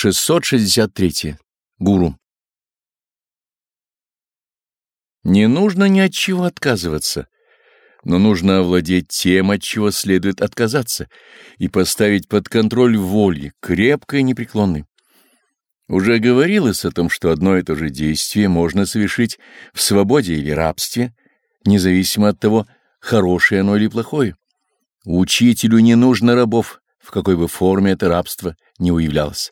663. Гуру. Не нужно ни от чего отказываться, но нужно овладеть тем, от чего следует отказаться, и поставить под контроль воли, крепкой и непреклонной. Уже говорилось о том, что одно и то же действие можно совершить в свободе или рабстве, независимо от того, хорошее оно или плохое. Учителю не нужно рабов, в какой бы форме это рабство не уявлялось.